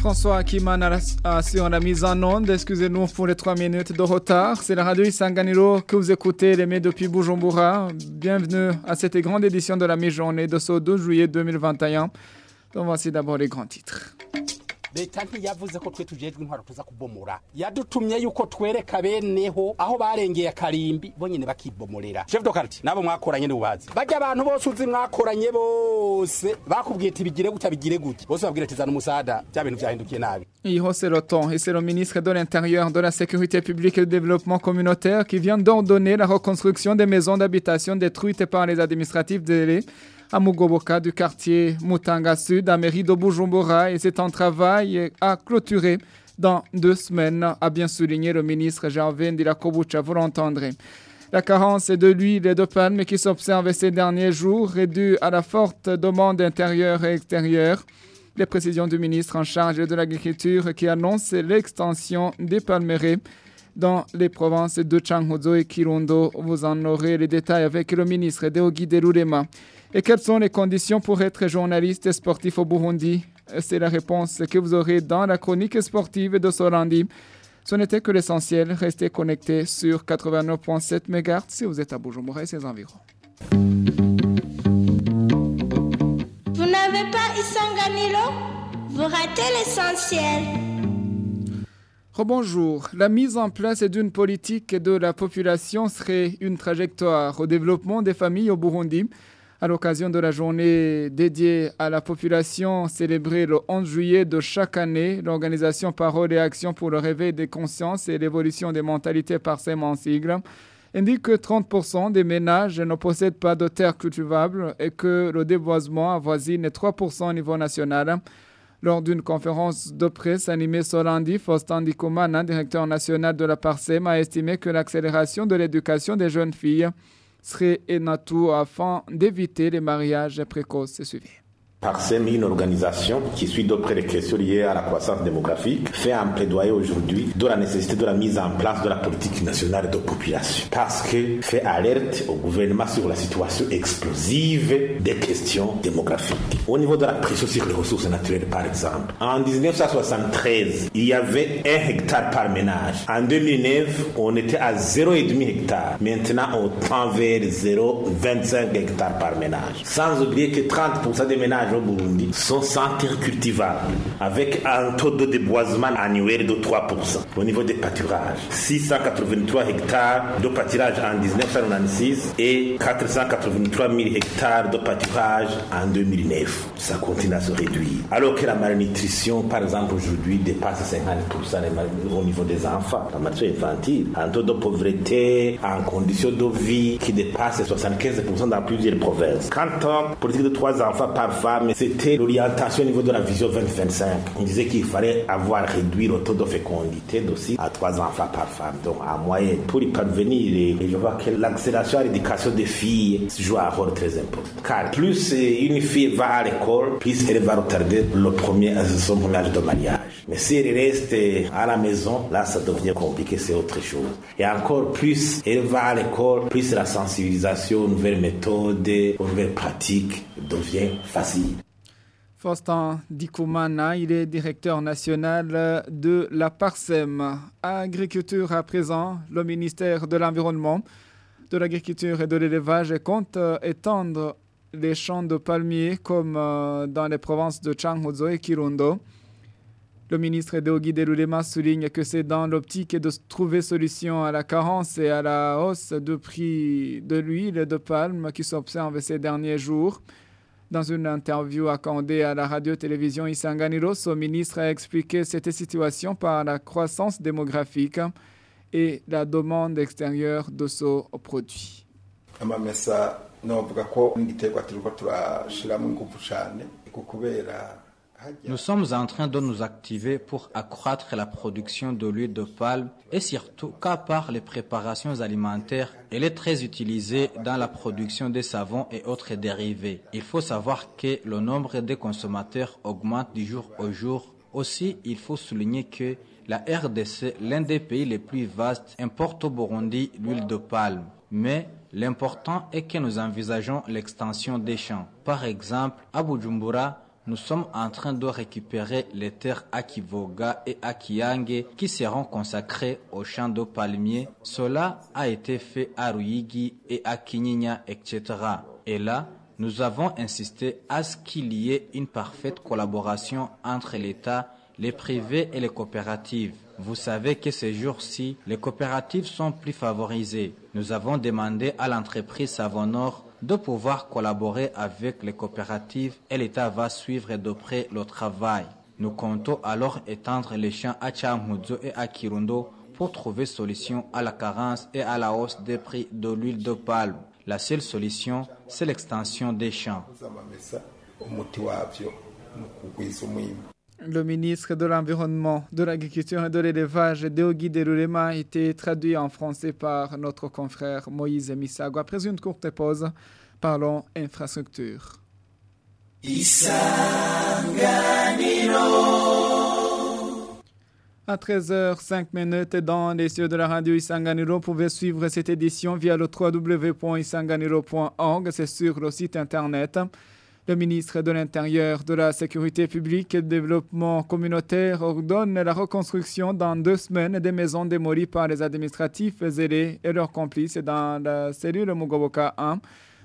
François Akimana assure la mise en onde. Excusez-nous pour les trois minutes de retard. C'est la radio Isanganiro que vous écoutez, les depuis Bujumbura. Bienvenue à cette grande édition de la mi-journée de ce 12 juillet 2021. Donc voici d'abord les grands titres. Leta ntiyavuze ko twe tujejwe intwaro tuza kubomora. Yadutumye yuko twereka beneho aho barengeye akarimbi bonyene bakibomorera. Chef de quartier nabo mwakoranye n'ubazi bajya abantu bose uzi mwakoranye bose. Bakubwiye ati bigire gutya bigire gutya. Bose babwira ati zana umusada bya bintu vyahindukiye nabi. Iho Seroton, et c'est le ministre de l'Intérieur, de la Sécurité publique et du Développement communautaire qui vient d'ordonner la reconstruction des maisons d'habitation détruites par les administratifs délais à Mugoboka du quartier Mutanga Sud, à mairie de Bujumbura, et c'est un travail à clôturer dans deux semaines, a bien souligné le ministre Gervais Ndilakobucha, vous l'entendrez. La carence de l'huile et de palme qui s'observe ces derniers jours est due à la forte demande intérieure et extérieure. Les précisions du ministre en charge de l'agriculture qui annonce l'extension des palmeraies dans les provinces de Changhozo et Kirundo. Vous en aurez les détails avec le ministre Deogi Delulema. Et quelles sont les conditions pour être journaliste et sportif au Burundi? C'est la réponse que vous aurez dans la chronique sportive de Sorandi. Ce n'était que l'essentiel. Restez connectés sur 89.7 MHz si vous êtes à Bujumbura et ses environs. Vous n'avez pas Isanganilo Vous ratez l'essentiel. Rebonjour. La mise en place d'une politique de la population serait une trajectoire au développement des familles au Burundi. À l'occasion de la journée dédiée à la population célébrée le 11 juillet de chaque année, l'organisation Parole et Action pour le réveil des consciences et l'évolution des mentalités par en sigle indique que 30% des ménages ne possèdent pas de terres cultivables et que le déboisement avoisine 3% au niveau national. Lors d'une conférence de presse animée Solandi, Faustin Dikomana, directeur national de la PARSEM, a estimé que l'accélération de l'éducation des jeunes filles serait un atout afin d'éviter les mariages précoces et suivis. Parsem, une organisation qui suit d'auprès les questions liées à la croissance démographique, fait un plaidoyer aujourd'hui de la nécessité de la mise en place de la politique nationale de population. Parce que fait alerte au gouvernement sur la situation explosive des questions démographiques. Au niveau de la pression sur les ressources naturelles, par exemple. En 1973, il y avait un hectare par ménage. En 2009, on était à 0,5 hectare. Maintenant, on tend vers 0,25 hectares par ménage. Sans oublier que 30% des ménages au Burundi sont sans terre avec un taux de déboisement annuel de 3%. Au niveau des pâturages, 683 hectares de pâturage en 1996 et 483 000 hectares de pâturage en 2009. Ça continue à se réduire. Alors que la malnutrition, par exemple, aujourd'hui dépasse 50% au niveau des enfants, la malnutrition infantile, un taux de pauvreté, en conditions de vie qui dépasse 75% dans plusieurs provinces. Quant à politique de trois enfants par femme, mais c'était l'orientation au niveau de la vision 2025. On disait qu'il fallait avoir réduit le taux de fécondité d'aussi à trois enfants par femme. Donc, à moyenne, pour y parvenir, je vois que l'accélération à l'éducation des filles joue un rôle très important. Car plus une fille va à l'école, plus elle va retarder le premier, son premier âge de mariage. Mais si elle reste à la maison, là, ça devient compliqué, c'est autre chose. Et encore plus, elle va à l'école, plus la sensibilisation aux nouvelles méthodes, aux nouvelles pratiques devient facile. Faustin Dikoumana, il est directeur national de la PARSEM. Agriculture à présent, le ministère de l'Environnement, de l'Agriculture et de l'Élevage compte étendre les champs de palmiers comme dans les provinces de Changhozo et Kirundo. Le ministre Deogi Delulema souligne que c'est dans l'optique de trouver solution à la carence et à la hausse de prix de l'huile de palme qui s'observe ces derniers jours. Dans une interview accordée à la radio-télévision Isanganiro, ce ministre a expliqué cette situation par la croissance démographique et la demande extérieure de ce produit. Nous sommes en train de nous activer pour accroître la production de l'huile de palme et surtout qu'à part les préparations alimentaires, elle est très utilisée dans la production des savons et autres dérivés. Il faut savoir que le nombre de consommateurs augmente du jour au jour. Aussi, il faut souligner que la RDC, l'un des pays les plus vastes, importe au Burundi l'huile de palme. Mais l'important est que nous envisageons l'extension des champs. Par exemple, à Bujumbura, nous sommes en train de récupérer les terres Akivoga et Akiyange qui seront consacrées aux champs de palmiers. Cela a été fait à Ruyigi et à Kinyinya, etc. Et là, nous avons insisté à ce qu'il y ait une parfaite collaboration entre l'État, les privés et les coopératives. Vous savez que ces jours-ci, les coopératives sont plus favorisées. Nous avons demandé à l'entreprise Savonor de pouvoir collaborer avec les coopératives et l'État va suivre de près le travail. Nous comptons alors étendre les champs à Chamhudzo et à Kirundo pour trouver solution à la carence et à la hausse des prix de l'huile de palme. La seule solution, c'est l'extension des champs. Le ministre de l'Environnement, de l'Agriculture et de l'Élevage, Deogi Derulema, a été traduit en français par notre confrère Moïse Misago. Après une courte pause, parlons infrastructure. À 13h05 dans les cieux de la radio Isanganiro, vous pouvez suivre cette édition via le www.isanganiro.org, c'est sur le site internet. Le ministre de l'Intérieur, de la Sécurité publique et du Développement communautaire ordonne la reconstruction dans deux semaines des maisons démolies par les administratifs zélés et leurs complices dans la cellule Mugoboka 1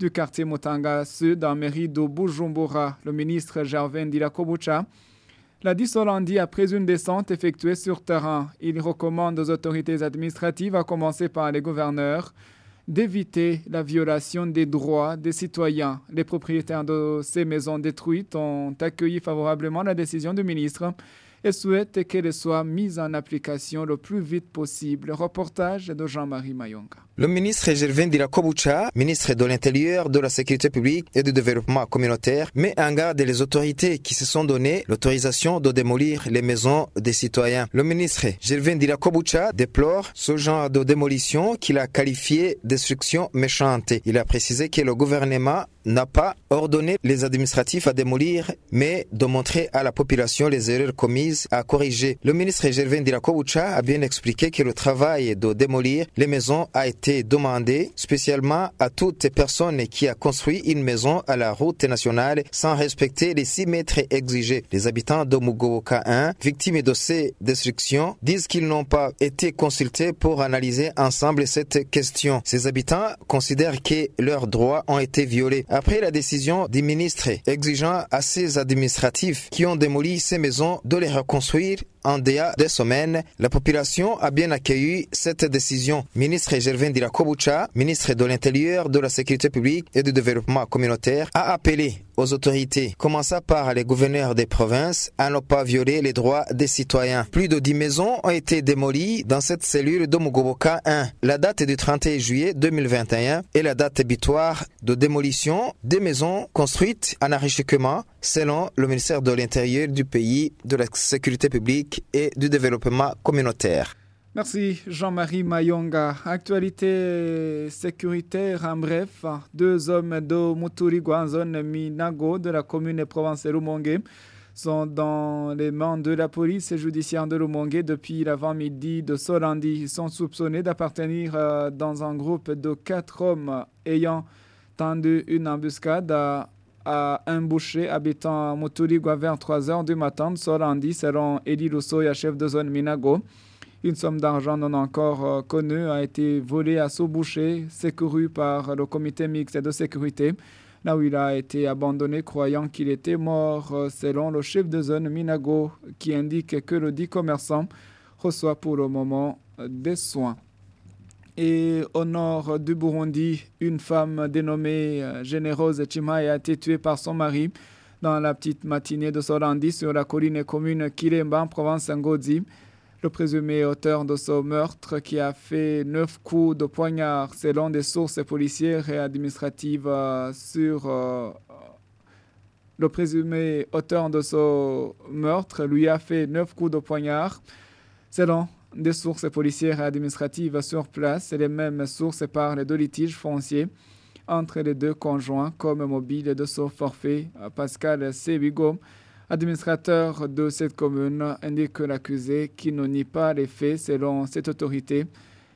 du quartier Motanga Sud en mairie de Bujumbura. Le ministre Gervin Dilakobucha l'a dit ce lundi après une descente effectuée sur terrain. Il recommande aux autorités administratives, à commencer par les gouverneurs, d'éviter la violation des droits des citoyens. Les propriétaires de ces maisons détruites ont accueilli favorablement la décision du ministre et souhaitent qu'elle soit mise en application le plus vite possible. Reportage de Jean-Marie Mayonga. Le ministre Gervin Dirakobucha, ministre de l'Intérieur, de la Sécurité publique et du Développement communautaire, met en garde les autorités qui se sont donné l'autorisation de démolir les maisons des citoyens. Le ministre Gervin Dirakobucha déplore ce genre de démolition qu'il a qualifié destruction méchante. Il a précisé que le gouvernement n'a pas ordonné les administratifs à démolir, mais de montrer à la population les erreurs commises à corriger. Le ministre Gervin Dirakobucha a bien expliqué que le travail de démolir les maisons a été demandé spécialement à toutes personnes qui a construit une maison à la route nationale sans respecter les 6 mètres exigés. Les habitants de Mugoboka 1, victimes de ces destructions, disent qu'ils n'ont pas été consultés pour analyser ensemble cette question. Ces habitants considèrent que leurs droits ont été violés. Après la décision du ministre exigeant à ces administratifs qui ont démoli ces maisons de les reconstruire en DA deux semaines, la population a bien accueilli cette décision. Ministre Gervin Dirakobucha, ministre de l'Intérieur, de la Sécurité publique et du Développement communautaire, a appelé aux autorités, commençant par les gouverneurs des provinces, à ne pas violer les droits des citoyens. Plus de 10 maisons ont été démolies dans cette cellule de Mugoboka 1. La date du 31 juillet 2021 est la date butoir de démolition des maisons construites en enrichissement selon le ministère de l'Intérieur du pays, de la Sécurité publique et du développement communautaire. Merci Jean-Marie Mayonga. Actualité sécuritaire en bref. Deux hommes de Muturigwa en zone Minago de la commune provençale Rumongue sont dans les mains de la police judiciaire de Rumongue depuis l'avant-midi de Solandi. Ils sont soupçonnés d'appartenir dans un groupe de quatre hommes ayant tendu une embuscade à à un boucher habitant vers 3 heures du matin, Solandi, selon Elie Loussoya, chef de zone Minago. Une somme d'argent non encore connue a été volée à ce boucher, secouru par le comité mixte de sécurité, là où il a été abandonné croyant qu'il était mort, selon le chef de zone Minago, qui indique que le dit commerçant reçoit pour le moment des soins. Et au nord du Burundi, une femme dénommée Généreuse Chimay a été tuée par son mari dans la petite matinée de Solandi sur la colline commune Kilemba en province Ngozi. Le présumé auteur de ce meurtre qui a fait neuf coups de poignard selon des sources policières et administratives sur le présumé auteur de ce meurtre lui a fait neuf coups de poignard selon des sources policières et administratives sur place les mêmes sources parlent de litiges fonciers entre les deux conjoints comme mobile de ce forfait. Pascal Sebigo, administrateur de cette commune, indique que l'accusé, qui ne nie pas les faits selon cette autorité,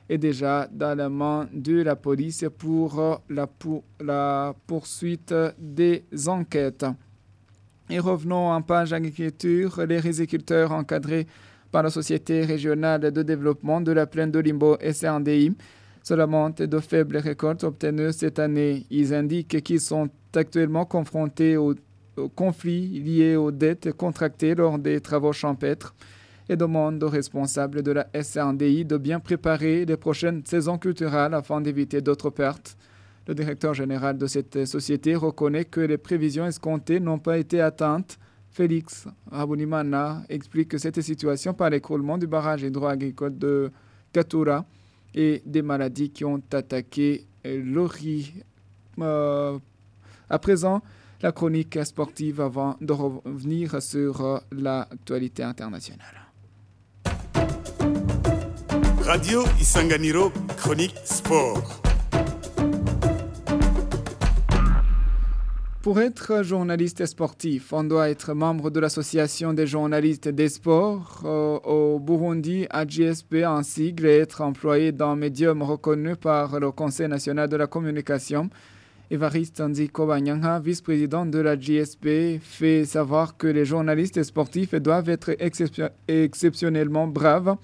est déjà dans la main de la police pour la, pour la poursuite des enquêtes. Et revenons en page agriculture. Les riziculteurs encadrés par la Société régionale de développement de la plaine de Limbo SRDI seulement de faibles récoltes obtenues cette année. Ils indiquent qu'ils sont actuellement confrontés aux, conflits liés aux dettes contractées lors des travaux champêtres et demandent aux responsables de la SRDI de bien préparer les prochaines saisons culturelles afin d'éviter d'autres pertes. Le directeur général de cette société reconnaît que les prévisions escomptées n'ont pas été atteintes. Félix Abunimana explique que cette situation par l'écroulement du barrage hydroagricole de Katura et des maladies qui ont attaqué l'ori. Euh, à présent, la chronique sportive avant de revenir sur l'actualité internationale. Radio Isanganiro, chronique sport. Pour être journaliste sportif, on doit être membre de l'association des journalistes des sports euh, au Burundi, AGSP en sigle, et être employé dans un médium reconnu par le Conseil national de la communication. Evariste Nziko Banyanga, vice-président de la GSP, fait savoir que les journalistes sportifs doivent être exceptionnellement braves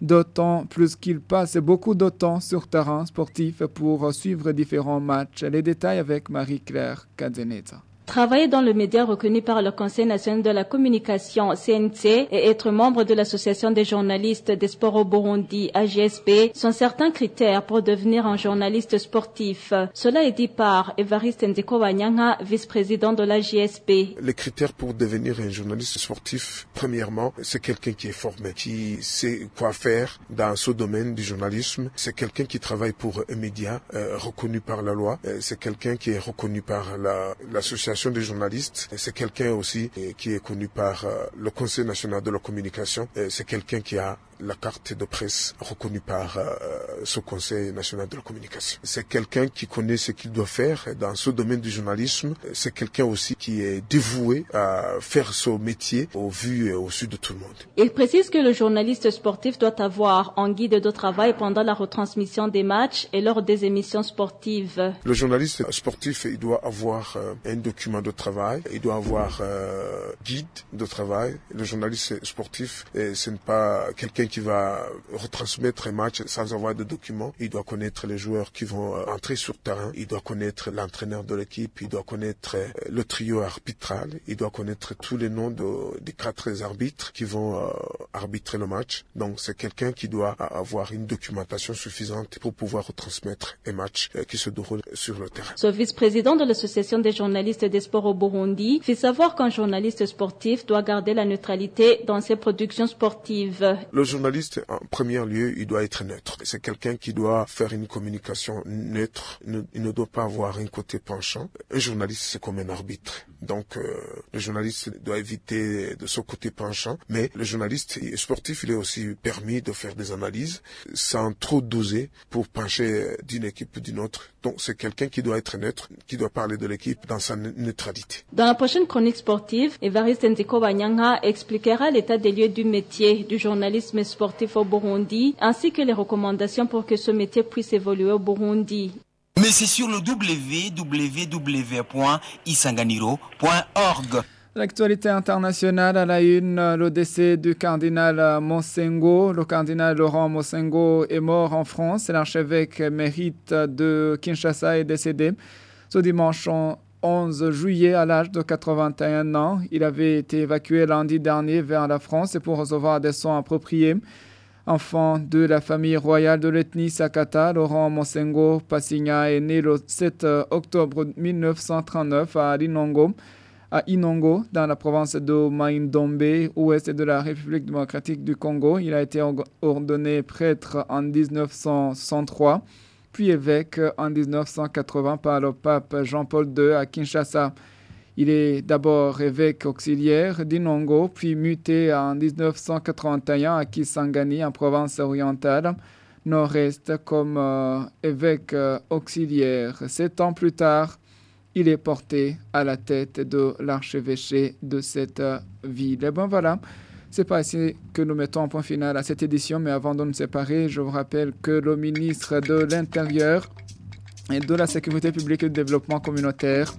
d'autant plus qu'il passe beaucoup de temps sur terrain sportif pour suivre différents matchs. Les détails avec Marie-Claire Kazeneza. Travailler dans le média reconnu par le Conseil national de la communication CNC et être membre de l'Association des journalistes des sports au Burundi AGSP sont certains critères pour devenir un journaliste sportif. Cela est dit par Evariste Ndeko vice-président de l'AGSP. Les critères pour devenir un journaliste sportif, premièrement, c'est quelqu'un qui est formé, qui sait quoi faire dans ce domaine du journalisme. C'est quelqu'un qui travaille pour un média euh, reconnu par la loi. Euh, c'est quelqu'un qui est reconnu par l'association des journalistes. C'est quelqu'un aussi qui est connu par euh, le Conseil national de la communication. C'est quelqu'un qui a la carte de presse reconnue par euh, ce Conseil national de la communication. C'est quelqu'un qui connaît ce qu'il doit faire dans ce domaine du journalisme. C'est quelqu'un aussi qui est dévoué à faire son métier au vu et au su de tout le monde. Il précise que le journaliste sportif doit avoir un guide de travail pendant la retransmission des matchs et lors des émissions sportives. Le journaliste sportif, il doit avoir euh, un document de travail, il doit avoir euh, guide de travail. Le journaliste sportif, ce n'est pas quelqu'un qui va retransmettre un match sans avoir de documents. Il doit connaître les joueurs qui vont euh, entrer sur terrain. Il doit connaître l'entraîneur de l'équipe. Il doit connaître euh, le trio arbitral. Il doit connaître tous les noms de, des quatre arbitres qui vont euh, arbitrer le match. Donc c'est quelqu'un qui doit avoir une documentation suffisante pour pouvoir retransmettre un match qui se déroule sur le terrain. Ce vice-président de l'Association des journalistes des sports au Burundi fait savoir qu'un journaliste sportif doit garder la neutralité dans ses productions sportives. Le journaliste, en premier lieu, il doit être neutre. C'est quelqu'un qui doit faire une communication neutre. Il ne doit pas avoir un côté penchant. Un journaliste, c'est comme un arbitre. Donc, euh, le journaliste doit éviter de ce côté penchant. Mais le journaliste sportif, il est aussi permis de faire des analyses sans trop doser pour pencher d'une équipe ou d'une autre. Donc, c'est quelqu'un qui doit être neutre, qui doit parler de l'équipe dans sa neutralité. Dans la prochaine chronique sportive, Evariste Ndiko Banyanga expliquera l'état des lieux du métier du journalisme sportif au Burundi, ainsi que les recommandations pour que ce métier puisse évoluer au Burundi. Mais c'est sur le www.isanganiro.org. L'actualité internationale à la une, le décès du cardinal Monsengo. Le cardinal Laurent Monsengo est mort en France. L'archevêque mérite de Kinshasa est décédé ce dimanche 11 juillet à l'âge de 81 ans. Il avait été évacué lundi dernier vers la France pour recevoir des soins appropriés. Enfant de la famille royale de l'ethnie Sakata, Laurent Monsengo Passigna est né le 7 octobre 1939 à Linongo, à Inongo, dans la province de Maindombe, ouest de la République démocratique du Congo. Il a été ordonné prêtre en 1963, puis évêque en 1980 par le pape Jean-Paul II à Kinshasa. Il est d'abord évêque auxiliaire d'Inongo, puis muté en 1981 à Kisangani, en province orientale nord-est, comme euh, évêque euh, auxiliaire. Sept ans plus tard, il est porté à la tête de l'archevêché de cette euh, ville. Et bon voilà, c'est pas ici que nous mettons un point final à cette édition, mais avant de nous séparer, je vous rappelle que le ministre de l'Intérieur et de la Sécurité publique et du Développement communautaire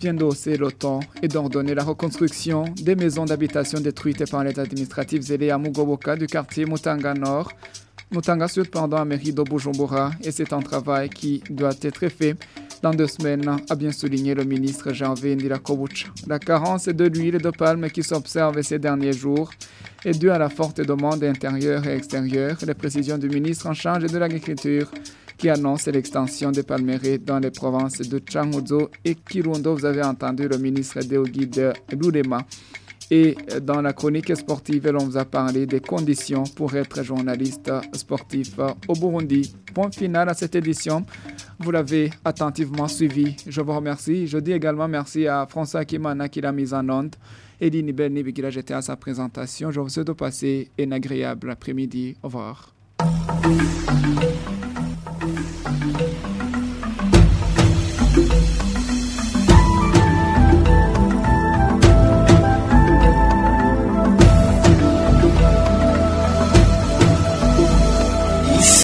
vient d'hausser le temps et d'ordonner la reconstruction des maisons d'habitation détruites par les administratifs zélés à Mugoboka du quartier Mutanga Nord. Mutanga Sud pendant la mairie de et c'est un travail qui doit être fait dans deux semaines, a bien souligné le ministre Janvier Ndirakobucha. La carence de l'huile de palme qui s'observe ces derniers jours est due à la forte demande intérieure et extérieure. Les précisions du ministre en charge de l'agriculture qui annonce l'extension des palmeraies dans les provinces de Changuzo et Kirundo. Vous avez entendu le ministre Deogide Lulema. Et dans la chronique sportive, l'on vous a parlé des conditions pour être journaliste sportif au Burundi. Point final à cette édition. Vous l'avez attentivement suivi. Je vous remercie. Je dis également merci à François Kimana qui l'a mise en onde. Et Nibel Nibi qui l'a jeté à sa présentation. Je vous souhaite de passer un agréable après-midi. Au revoir.